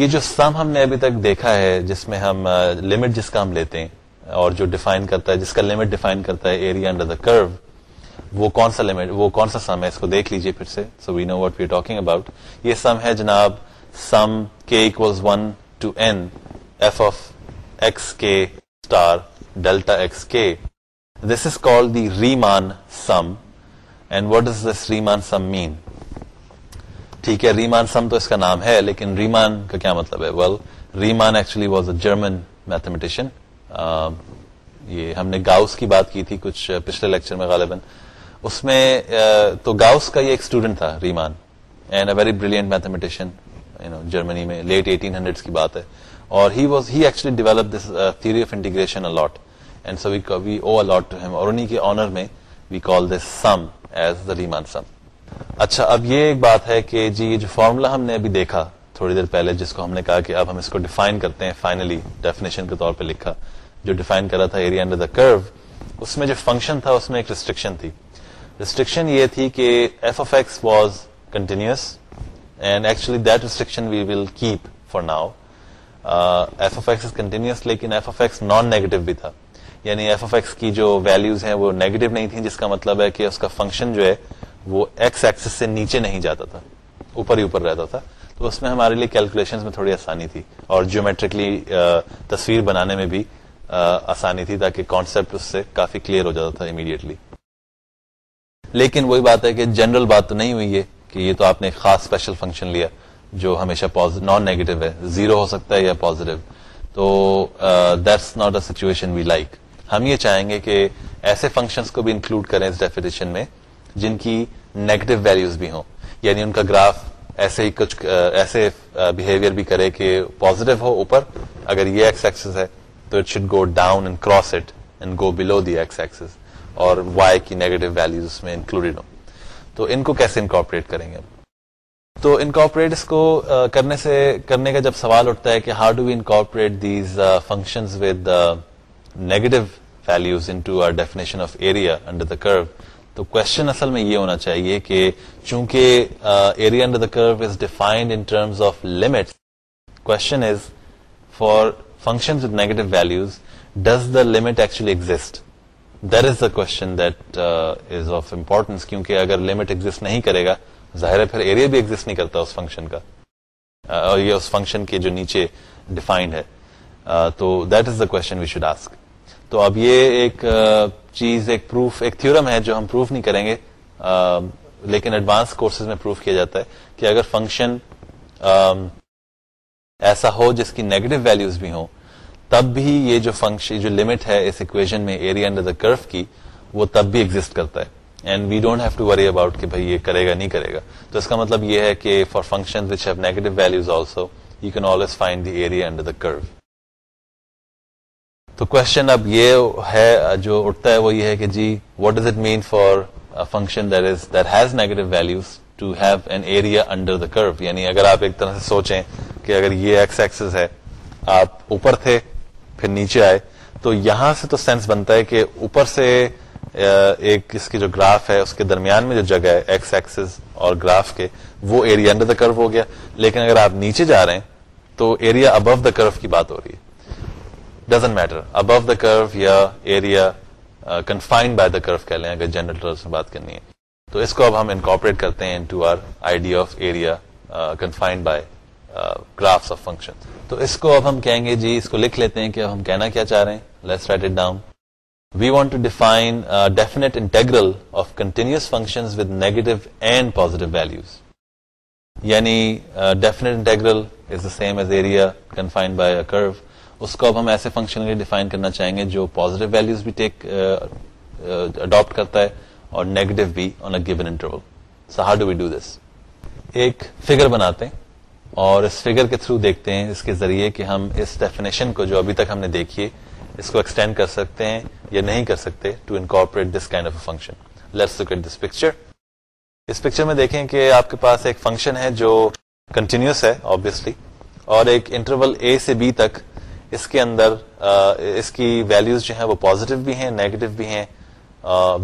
یہ جو سم ہم نے ابھی تک دیکھا ہے جس میں ہم لمٹ جس کا ہم لیتے ہیں اور جو ڈیفائن کرتا ہے جس کا لمٹ ڈیفائن کرتا ہے ایریا انڈر دا کرو وہ کون سا لمٹ وہ کون سا سم ہے اس کو دیکھ لیجئے پھر سے so we know what we talking about یہ سم ہے جناب sum k one to n f of x k star delta x k this is call the Riemann sum and what does this Riemann sum mean ٹھیک ہے ریمان سم تو اس کا نام ہے لیکن ریمان کا کیا مطلب ہے well Riemann actually was a German mathematician یہ ہم نے گاؤس کی بات کی تھی کچھ پچھلے لیکچر میں غالباً اس میں تو گاؤس کا یہ ایک اسٹوڈنٹ تھا Riemann and a very brilliant mathematician Germany میں لیٹ ایٹین ہنڈریڈ کی بات ہے اور he was he actually develop this theory of integration a lot and so we owe a lot to him اور انہیں کے آنر میں وی کال دس سم ایز دا ریمان سم اچھا اب یہ ایک بات ہے کہ جی یہ جو فارمولا ہم نے ابھی دیکھا تھوڑی دیر پہلے جس کو ہم نے کہا کہ اب ہم اس کو ڈیفائن کرتے ہیں فائنلی ڈیفینیشن کے طور پہ لکھا جو ڈیفائن کرا تھا ایریا انڈر دا کرو اس میں جو فنکشن تھا اس میں ایک ریسٹرکشن تھی ریسٹرکشن یہ تھی کہ f of x was continuous and actually that restriction we will keep for now f of x continuous لیکن f of x non negative بھی تھا یعنی ایف اف ایکس کی جو ویلوز ہیں وہ نیگیٹو نہیں تھیں جس کا مطلب ہے کہ اس کا فنکشن جو ہے وہ ایکس ایکسس سے نیچے نہیں جاتا تھا اوپر ہی اوپر رہتا تھا تو اس میں ہمارے لیے کیلکولیشن میں تھوڑی آسانی تھی اور جیومیٹرکلی uh, تصویر بنانے میں بھی آسانی تھی تاکہ کانسیپٹ اس سے کافی کلیئر ہو جاتا تھا امیڈیٹلی لیکن وہی بات ہے کہ جنرل بات تو نہیں ہوئی ہے کہ یہ تو آپ نے ایک خاص اسپیشل فنکشن لیا جو ہمیشہ نان نیگیٹو ہے زیرو ہو سکتا ہے یا پوزیٹو تو that's not a situation we like ہم یہ چاہیں گے کہ ایسے فنکشنس کو بھی انکلوڈ کریں اس ڈیفینیشن میں جن کی نیگیٹو ویلوز بھی ہوں یعنی ان کا گراف ایسے ہی کچھ ایسے بہیویئر بھی کرے کہ پوزیٹو ہو اوپر اگر یہ ایکس ایکسس ہے تو it should go down and cross it and go below the x axis اور وائی کی نیگیٹو ویلوز اس میں انکلوڈیڈ ہوں تو ان کو کیسے انکارپوریٹ کریں گے تو انکارپوریٹ اس کو کرنے سے کرنے کا جب سوال اٹھتا ہے کہ how do we incorporate these function with negative values into our definition of area under the curve تو کوشچن اصل میں یہ ہونا چاہیے کہ چونکہ area under the curve is defined in terms of limits question is for functions نہیں کرے گا یہ اس فنکشن کے جو نیچے ڈیفائنڈ ہے تو that is question we should ask تو اب یہ ایک چیز ایک تھورم ہے جو ہم پروف نہیں کریں گے لیکن ایڈوانس کورسز میں پروف کیا جاتا ہے کہ اگر فنکشن ایسا ہو جس کی نیگیٹو ویلوز بھی ہوں تب بھی یہ جو فنکشن جو لمٹ ہے اس اکویژن میں ایریا انڈر دا کرف کی وہ تب بھی ایگزٹ کرتا ہے and we don't have to worry about کہ بھائی یہ کرے گا نہیں کرے گا تو اس کا مطلب یہ ہے کہ for function which have negative values also you can always find the area under the curve تو کوشچن اب یہ ہے جو اٹھتا ہے وہ یہ ہے کہ جی what does it mean for function that is that has negative values to have an area under the curve یعنی اگر آپ ایک طرح سے سوچیں کہ اگر یہ ایکس ایکسز ہے آپ اوپر تھے پھر نیچے آئے تو یہاں سے تو سینس بنتا ہے کہ اوپر سے ایک اس کی جو گراف ہے اس کے درمیان میں جو جگہ ہے ایکس ایکسز اور گراف کے وہ ایریا انڈر دا کرو ہو گیا لیکن اگر آپ نیچے جا رہے ہیں تو ایریا ابو دا کرو کی بات ہو رہی ہے ڈزنٹ میٹر ابو دا کرو یا ایریا کنفائنڈ بائی دا کرو کہہ لیں اگر کرف بات کرنی ہے تو اس کو اب ہم انکارپوریٹ کرتے ہیں into our idea of area confined by graphs of function تو اس کو اب ہم کہیں گے جی اس کو لکھ لیتے ہیں کہ اب ہم کہنا کیا چاہ رہے ہیں let's write it down we want to define definite integral of continuous function with negative and positive values یعنی definite integral is the same as area confined by curve اس کو اب ہم ایسے فنکشن کے ڈیفائن کرنا چاہیں گے جو پازیٹو ویلوز بھی ٹیک اڈاپٹ uh, uh, کرتا ہے اور نیگیٹو بھی on a given interval so how do we do this ایک فگر بناتے ہیں اور اس فگر کے تھرو دیکھتے ہیں اس کے ذریعے کہ ہم اس ڈیفینیشن کو جو ابھی تک ہم نے دیکھیے اس کو ایکسٹینڈ کر سکتے ہیں یا نہیں کر سکتے to incorporate this kind of a function let's look at this picture us picture میں دیکھیں کہ آپ کے پاس ایک فنکشن ہے جو کنٹینیوس ہے آبویسلی اور ایک انٹرول اے سے بی تک اس کے اندر اس کی ویلیوز جو ہیں وہ پازیٹو بھی ہیں نیگیٹو بھی ہیں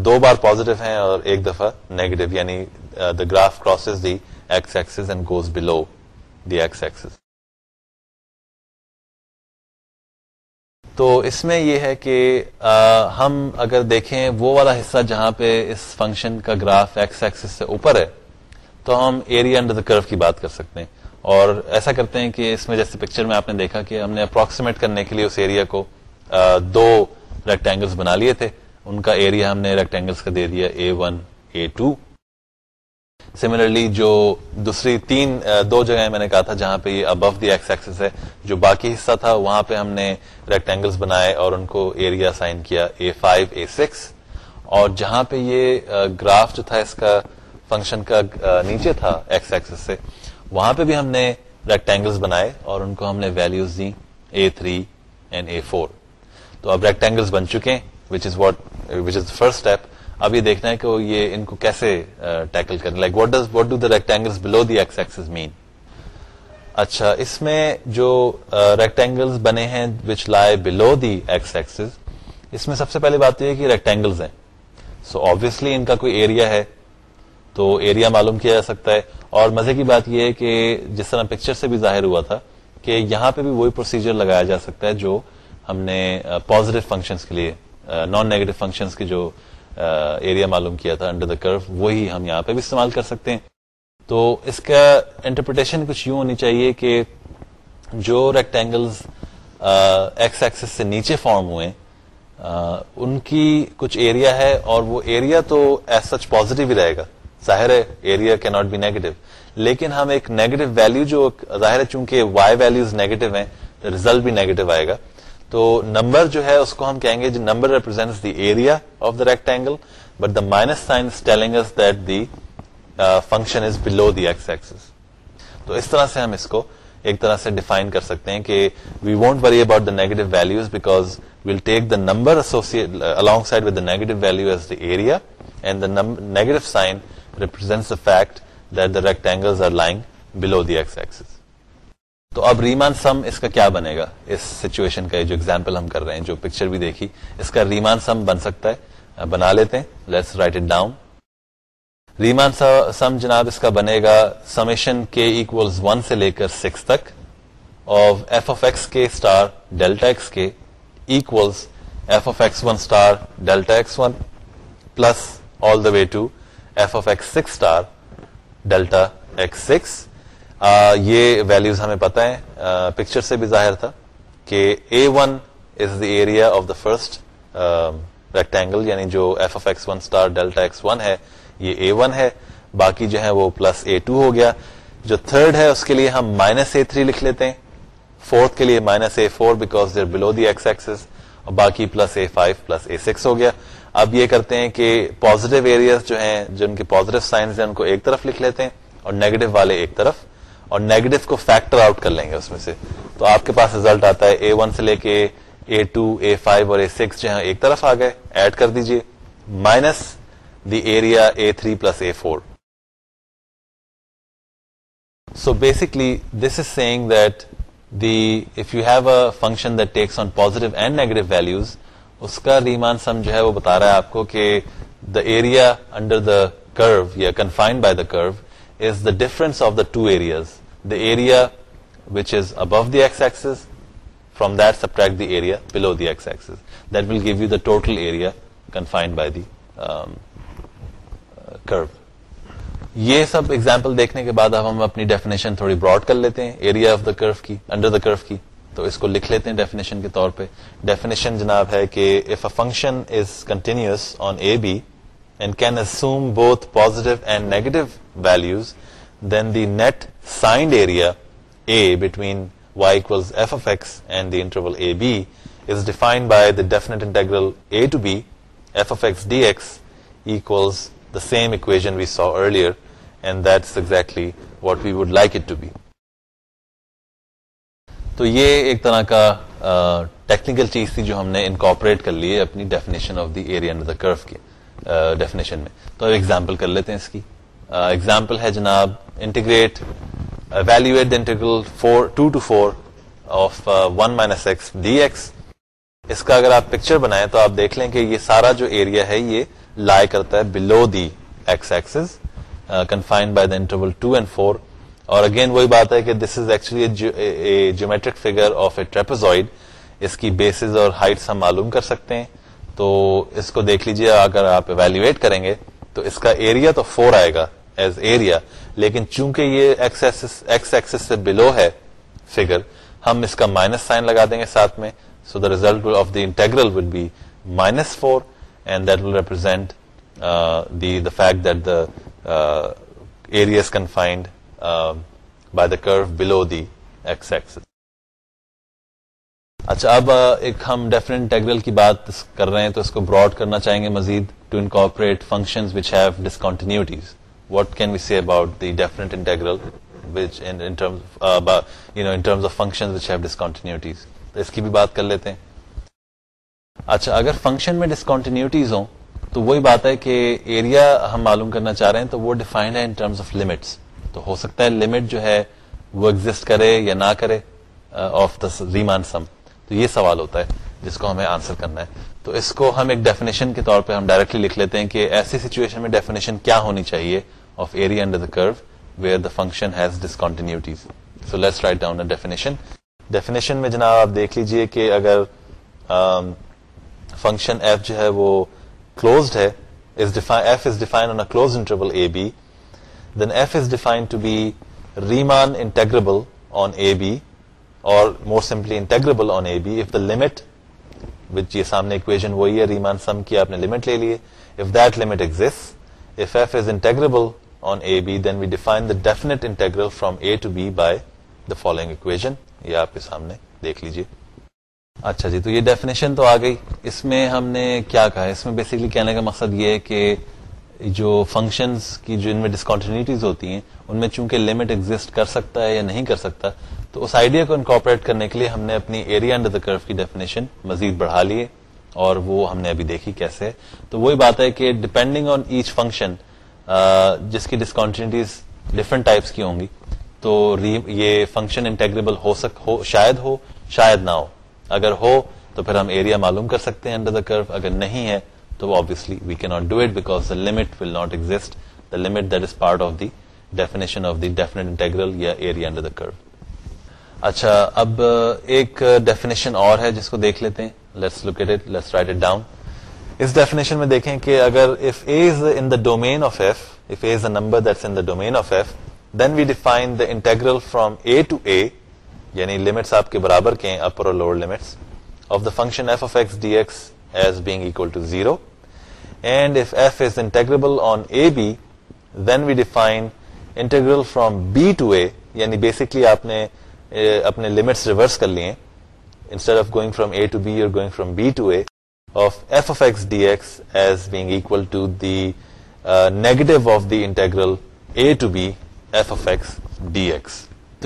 دو بار پازیٹو ہیں اور ایک دفعہ نیگیٹو یعنی the graph the the x x axis axis and goes below تو اس میں یہ ہے کہ ہم اگر دیکھیں وہ والا حصہ جہاں پہ اس فنکشن کا گراف ایکس ایکسس سے اوپر ہے تو ہم ایریا انڈر دا کرو کی بات کر سکتے ہیں اور ایسا کرتے ہیں کہ اس میں جیسے پکچر میں آپ نے دیکھا کہ ہم نے اپروکسیمیٹ کرنے کے لیے اس ایریا کو دو ریکٹینگل بنا لیے تھے ان کا ایریا ہم نے ریکٹینگلس کا دے دیا a one a two similarly جو دوسری تین دو جگہ میں نے کہا تھا جہاں پہ یہ ابو دی ایکس ایکسس ہے جو باقی حصہ تھا وہاں پہ ہم نے ریکٹینگلس بنائے اور ان کو ایریا سائن کیا اے فائیو اے سکس اور جہاں پہ یہ گراف جو تھا اس کا فنکشن کا نیچے تھا ایکس ایکسس سے وہاں پہ بھی ہم نے ریکٹینگلس بنائے اور ان کو ہم نے values the a three and a four تو اب ریکٹینگلس بن چکے ہیں فرسٹ اسٹیپ اب یہ دیکھنا ہے کہ یہ ان کو کیسے آبویسلی اچھا، ان کا کوئی ایریا ہے تو ایریا معلوم کیا جا سکتا ہے اور مزے کی بات یہ ہے کہ جس طرح پکچر سے بھی ظاہر ہوا تھا کہ یہاں پہ بھی وہی پروسیجر لگایا جا سکتا ہے جو ہم نے پوزیٹو فنکشنس کے لیے نان نیگیٹو فنکشنز کے جو ایریا معلوم کیا تھا انڈر دا کرو وہی ہم یہاں پہ بھی استعمال کر سکتے ہیں تو اس کا انٹرپریٹیشن کچھ یوں ہونی چاہیے کہ جو ریکٹینگلز ایکس ایکسس سے نیچے فارم ہوئے ان کی کچھ ایریا ہے اور وہ ایریا تو ایز سچ پازیٹو ہی رہے گا ظاہر ہے ایریا کی ناٹ بی نیگیٹو لیکن ہم ایک نیگیٹو ویلو جو ظاہر ہے چونکہ وائی ویلوز نیگیٹو ہیں ریزلٹ بھی نیگیٹو آئے گا تو نمبر جو ہے اس کو ہم کہیں گے جو جی number represent the the area of the the but minus sign telling function is below x تو اس طرح سے ہم اس کو ایک طرح سے ڈیفائن کر سکتے ہیں کہ we won't worry about the negative values because we'll take the number alongside with the the the the negative negative value as area and sign represents fact that are lying below the x تو اب ریمان سم اس کا کیا بنے گا اس سچویشن کا جو ایگزامپل ہم کر رہے ہیں جو پکچر بھی دیکھی اس کا ریمان سم بن سکتا ہے بنا لیتے ہیں let's write it down Riemann sum جناب اس کا بنے گا سمیشن کے اکول ون سے لے کر سکس تک of f of x k star delta x k equals f of x one star delta x one plus all the way to f of x six star delta x six یہ ویلوز ہمیں پتا ہے پکچر سے بھی ظاہر تھا کہ a one is the area of the first rectangle یعنی جو f x x one one star delta ہے یہ اے ون ہے باقی جو ہے وہ پلس اے ٹو ہو گیا جو تھرڈ ہے اس کے لیے ہم مائنس اے تھری لکھ لیتے ہیں فورتھ کے لیے minus a four because they're below the x x اور باقی plus a five plus a six ہو گیا اب یہ کرتے ہیں کہ پوزیٹو ایریاز جو ہیں جن کے پازیٹو سائنس ہیں ان کو ایک طرف لکھ لیتے ہیں اور نیگیٹو والے ایک طرف اور نیگیٹو کو فیکٹر آؤٹ کر لیں گے اس میں سے تو آپ کے پاس ریزلٹ آتا ہے اے ون سے لے کے اے ٹو اے فائیو اور اے سکس جو ہے ایک طرف آ گئے ایڈ کر دیجیے minus the area A three plus A four so basically this is saying that the if you have a function that takes on positive and negative values اس کا ریمان سم جو ہے وہ بتا رہا ہے آپ کو کہ دا ایریا انڈر دا کرو یا confined by the curve is the difference of the two areas area which is above دیکھ ایس فروم دیکھ the area below the S S دل گیو دا ٹوٹلپل دیکھنے کے بعد اب ہم اپنی ڈیفینیشن تھوڑی براڈ کر لیتے ہیں ایریا آف دا کرف کی انڈر دا کرف کی تو اس کو لکھ لیتے ہیں ڈیفینیشن کے طور پہ ڈیفینیشن جناب ہے کہ if a function is continuous on A B and can both positive and negative values تو یہ ایک طرح کا ٹیکنیکل چیز تھی جو ہم نے انکوپریٹ کر لی اپنی definition of the area definition میں تو ایگزامپل کر لیتے ہیں اس کی ایگزامپل ہے جناب integrate integral four two to four of one minus X D X اس کا اگر آپ پکچر بنائیں تو آپ دیکھ لیں کہ یہ سارا جو ایریا ہے یہ لائے کرتا ہے below the X confined by the interval two and four اور اگین وہی بات ہے کہ this is actually geometric figure of a trapezoid اس کی بیسز اور ہائٹس ہم معلوم کر سکتے ہیں تو اس کو دیکھ لیجیے اگر آپ کریں گے تو اس کا ایریا تو فور آئے گا ایز ایریا لیکن چونکہ یہ ایکس ایکسس سے بلو ہے فگر ہم اس کا مائنس سائن لگا دیں گے ساتھ میں so the result of the integral will be minus four and that will represent the the fact that the area is confined by the curve below the x Axis اچھا اب uh, ایک ہم ڈیفرنٹ انٹیگرل کی بات کر رہے ہیں تو اس کو براڈ کرنا چاہیں گے مزید to incorporate function which have discontinuities what can we see about that integral function اچھا اگر فنکشن میں تو وہی بات ہے کہ ایریا ہم معلوم کرنا چاہ رہے ہیں تو وہ ڈیفائنڈ ہے تو ہو سکتا ہے لمٹ جو ہے وہ ایگزٹ کرے یا نہ کرے آف دا ریمان سم تو یہ سوال ہوتا ہے جس کو ہمیں آنسر کرنا ہے تو اس کو ہم ایک ڈیفینیشن کے طور پہ ہم ڈائریکٹلی لکھ لیتے ہیں کہ ایسی سچویشن میں ڈیفینیشن کیا ہونی چاہیے کروئرشن سو لیٹ رائٹ میں جناب آپ دیکھ لیجیے لمٹ لے لیے فالوئنگ اکویژ یہ آپ کے سامنے دیکھ لیجیے اچھا جی تو یہ ڈیفینیشن تو آ گئی اس میں ہم نے کیا کہا اس میں بیسکلی کہنے کا مقصد یہ ہے کہ جو فنکشن کی جو ان میں ڈسکنٹینیوٹیز ہوتی ہیں ان میں چونکہ لمٹ ایگزٹ کر سکتا ہے یا نہیں کر سکتا تو اس آئیڈیا کو انکارپوریٹ کرنے کے لیے ہم نے اپنی ایریا انڈر دا کرف کی ڈیفینیشن مزید بڑھا لیے اور وہ ہم نے ابھی دیکھی کیسے تو وہی بات ہے کہ ڈپینڈنگ آن ایچ فنکشن جس کی ڈسکانٹینٹیز ڈفرنٹ ٹائپس کی ہوں گی تو یہ فنکشن انٹیگریبل ہو سک شاید ہو شاید نہ ہو اگر ہو تو پھر ہم ایریا معلوم کر سکتے ہیں انڈر دا کرو اگر نہیں ہے تو obviously we can not do it because the limit will not exist the limit that is part of the definition of the definite integral یا ایریا انڈر دا کرو اچھا اب ایک ڈیفینیشن اور ہے جس کو دیکھ لیتے ہیں let's look at let's write it down us definition میں دیکھیں کہ اگر if A is in the domain of F if A is a number that's in the domain of F then we define the integral from A to A یعنی لمٹس آپ کے برابر کے ہیں اپر اور lower limits of the function F of X D X as being equal to zero and if F is integrable on A B then we define integral from B to A یعنی بیسکلی آپ نے eh, اپنے لمٹس ریورس کر لیے instead of going from A to B اور going from B to A تو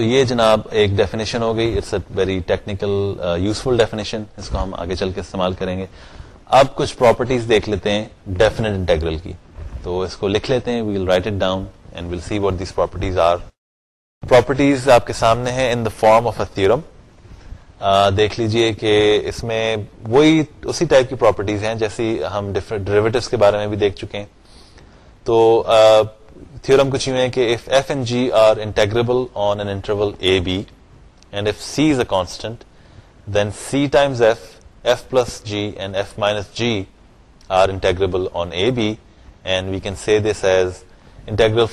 یہ جناب ایک ڈیفینیشن ہو گئی it's a very technical useful definition اس کو ہم آگے چل کے استعمال کریں گے اب کچھ پراپرٹیز دیکھ لیتے ہیں ڈیفینیٹ انٹیگرل کی تو اس کو لکھ لیتے ہیں write it down and we'll see what these properties properties are آپ کے سامنے ہیں in the form of a theorem دیکھ لیجئے کہ اس میں وہی اسی ٹائپ کی پراپرٹیز ہیں جیسی ہم ڈیریویٹو کے بارے میں بھی دیکھ چکے ہیں تو تھیورم کچھ یوں ہے کہ if if F F F F F F and and and and G G G are are integrable integrable on on an interval A A A A B B B C C C C C is is constant then times times plus minus we can this as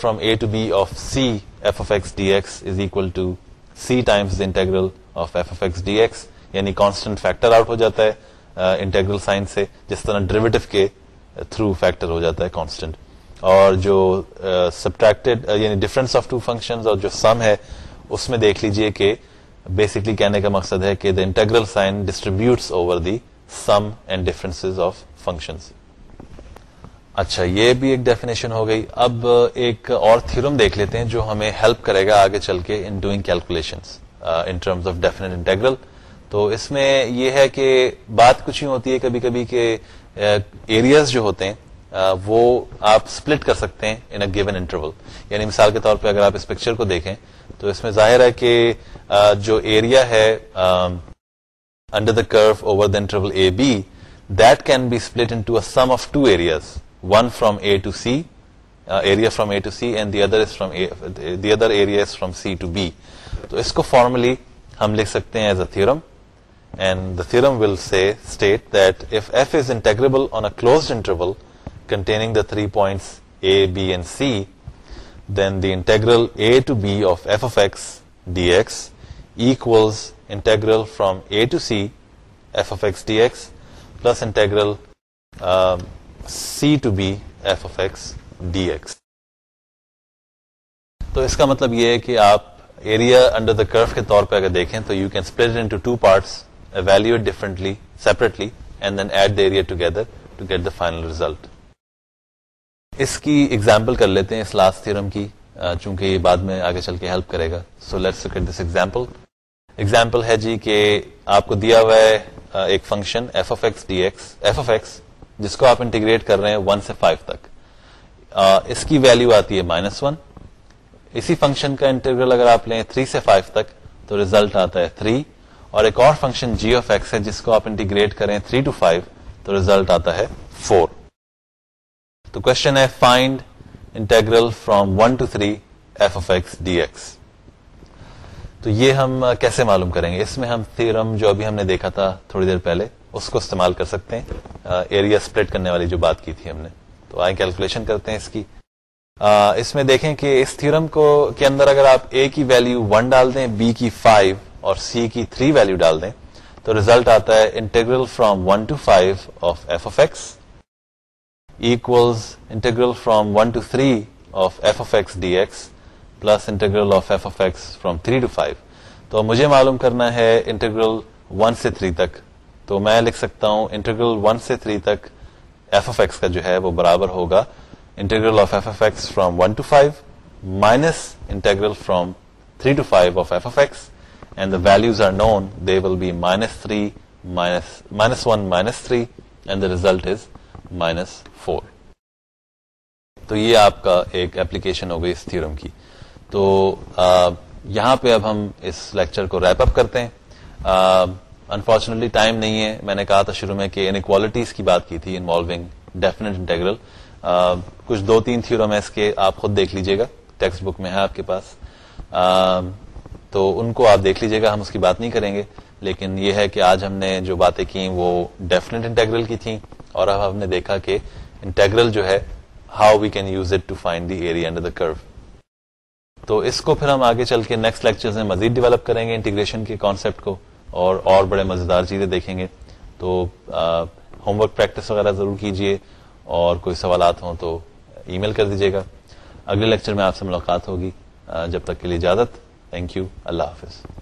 from to to of X X D equal integral of F F X D X یعنی کانسٹنٹ فیکٹر آؤٹ ہو جاتا ہے انٹرگرل سائن سے جس طرح ڈریویٹو کے تھرو فیکٹر ہو جاتا ہے کانسٹنٹ اور جو سبٹریکٹڈ یعنی ڈفرنس آف ٹو فنکشن اور جو سم ہے اس میں دیکھ لیجئے کہ بیسکلی کہنے کا مقصد ہے کہ the integral sign distributes over the sum and difference of function اچھا یہ بھی ایک ڈیفینیشن ہو گئی اب ایک اور تھیورم دیکھ لیتے ہیں جو ہمیں ہیلپ کرے گا آگے چل کے in doing calculations in terms of definite integral تو اس میں یہ ہے کہ بات کچھ ہی ہوتی ہے کبھی کبھی کہ ایریاز جو ہوتے ہیں وہ آپ سپلٹ کر سکتے ہیں ان اے گیون انٹرول یعنی مثال کے طور پہ اگر آپ اس پکچر کو دیکھیں تو اس میں ظاہر ہے کہ جو ایریا ہے under the curve over the interval A B that can be split in sum of two areas one from A to C area from A to C and the other is from the other area is from C to B تو اس کو فارملی ہم لکھ سکتے ہیں as a theorem and the theorem will see state that if F is integrable on a closed interval containing the three points A B and C then the integral A to B of F of X D X equals integral from A to C F of X D X plus integral C to B F of X D X تو اس کا مطلب یہ ہے کہ آپ ایریا انڈر دا کرف کے طور پہ اگر دیکھیں تو you can split into two parts evaluate differently separately and then add the area together to get the final result اس کی ایگزامپل کر لیتے ہیں اس لاسٹ تھیورم کی چونکہ یہ بعد میں آگے چل کے ہیلپ کرے گا so let's this example example ہے جی کہ آپ کو دیا ہوا ہے ایک function F of X D X F of X جس کو آپ انٹیگریٹ کر رہے ہیں ون سے فائیو تک اس کی ویلیو آتی ہے مائنس ون اسی فنکشن کا انٹرگرل اگر آپ لیں 3 سے 5 تک تو ریزلٹ آتا ہے 3 اور ایک اور فنکشن جی آف ایکس ہے جس کو آپ انٹیگریٹ کریں 3 ٹو 5 تو تو ریزلٹ آتا ہے ہے 4 question find from 1 to 3 F of X D X تو یہ ہم کیسے معلوم کریں گے اس میں ہم جو ابھی ہم نے دیکھا تھا تھوڑی دیر پہلے اس کو استعمال کر سکتے ہیں ایریا اسپلٹ کرنے والی جو بات کی تھی ہم نے تو آئیں کیلکولیشن کرتے ہیں اس کی اس میں دیکھیں کہ اس تھیرم کو کے اندر اگر آپ اے کی ویلو ون ڈال دیں بی کی فائیو اور سی کی تھری ویلو ڈال دیں تو ریزلٹ آتا ہے integral from one to five of F X from to of F X D X plus integral of F of X from three to five تو مجھے معلوم کرنا ہے انٹرگرل ون سے تھری تک تو میں لکھ سکتا ہوں انٹرگرل ون سے تھری تک ایف اف ایکس کا جو ہے وہ برابر ہوگا تو یہ آپ کا ایک اپلیکیشن ہو گئی اس تھیورم کی تو یہاں پہ اب ہم اس لیکچر کو ریپ اپ کرتے ہیں انفارچونیٹلی ٹائم نہیں ہے میں نے کہا تھا شروع میں کہ انکوالٹیز کی بات کی تھی ڈیفینیٹ انٹرگرل کچھ دو تین اس کے آپ خود دیکھ لیجیے گا ٹیکسٹ بک میں ہے آپ کے پاس تو ان کو آپ دیکھ لیجیے گا ہم اس کی بات نہیں کریں گے لیکن یہ ہے کہ آج ہم نے جو باتیں کی وہ ڈیفینیٹ انٹیگرل کی تھیں اور اب ہم نے دیکھا کہ انٹیگرل جو ہے how we can use it to find the area under the curve تو اس کو پھر ہم آگے چل کے نیکسٹ لیکچر میں مزید ڈیولپ کریں گے انٹیگریشن کے کانسیپٹ کو اور اور بڑے مزیدار چیزیں دیکھیں گے تو ہوم ورک پریکٹس وغیرہ ضرور کیجیے اور کوئی سوالات ہوں تو ای میل کر دیجیے گا اگلے لیکچر میں آپ سے ملاقات ہوگی جب تک کے لیے اجازت تھینک یو اللہ حافظ